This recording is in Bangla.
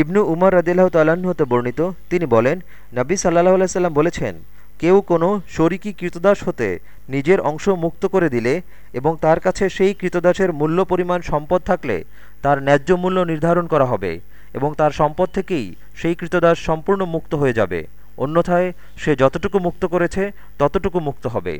ইবনু উমর রদিল্লাহ তালাহতে হতে বর্ণিত, তিনি বলেন, নবী সাল্লাহ সাল্লাম বলেছেন, কেউ কোনো শরিকি কৃতদাস হতে নিজের অংশ মুক্ত করে দিলে এবং তার কাছে সেই কৃতদাসের মূল্য পরিমাণ সম্পদ থাকলে তার ন্যায্য মূল্য নির্ধারণ করা হবে এবং তার সম্পদ থেকেই সেই কৃতদাস সম্পূর্ণ মুক্ত হয়ে যাবে। অন্যথায় সে যতটুকু মুক্ত করেছে, ততটুকু মুক্ত হবে।